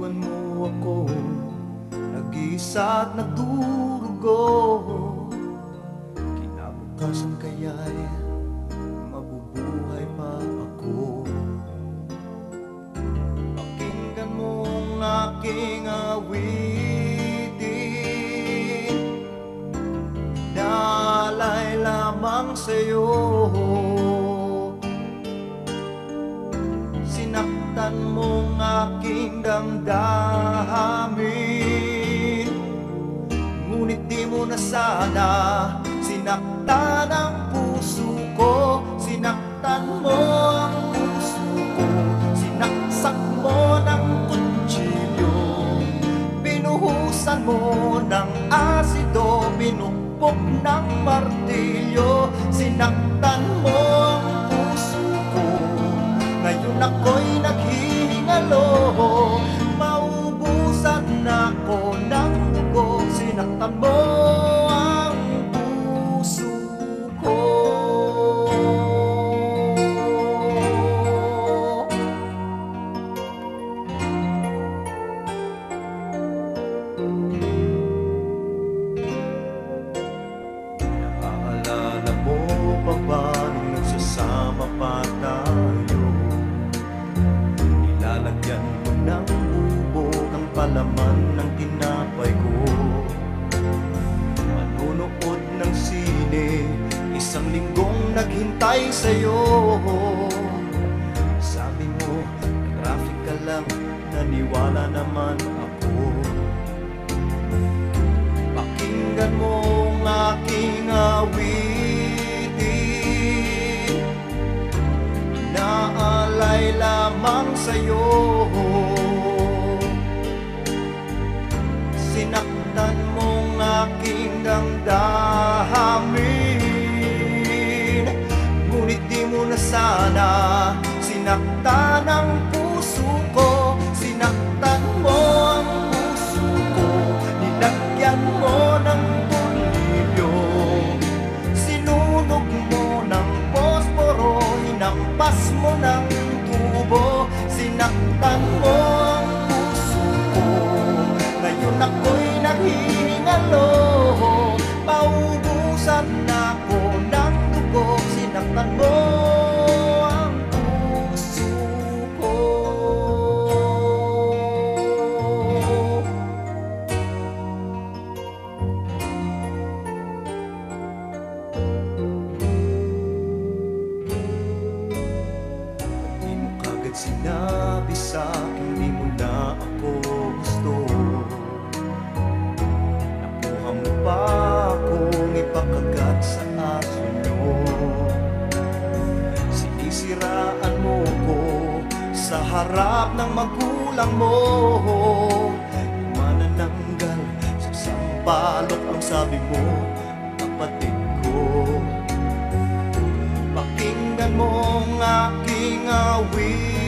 Iniwan mo ako. Nag-isa at nagdurugo. Kinabukasan kaya'y mabubuhay pa ako. Pakinggan mo ang aking awitin. Dalay lamang sa'yo Sinaktan mong aking damdamin. Ngunit di mo na sana Sinaktan ang puso ko. Sinaktan mo ang puso ko. Sinaksak mo ng kutsilyo. Binuhusan mo ng asido. Binukpok ng martilyo. Sinaktan mo Lord. Isang linggong naghintay sa'yo. Sabi mo, traffic ka lang, naniwala naman ako. Pakinggan mo ang aking awitin. Inaalay lamang sa'yo. Sinaktan mong aking damdamin Ngunit di mo na sana Sinaktan ang puso ko. Sinaktan mo ang puso ko. Nilagyan mo ng tulilyo. Sinunog mo ng posporo. Hinampas mo ng tubo. Sinaktan mo ang puso ko. Ngayon ako'y harap ng magulang mo. Manananggal sa sampalok ang sabi mo Kapatid ko. Pakinggan mo ang aking awit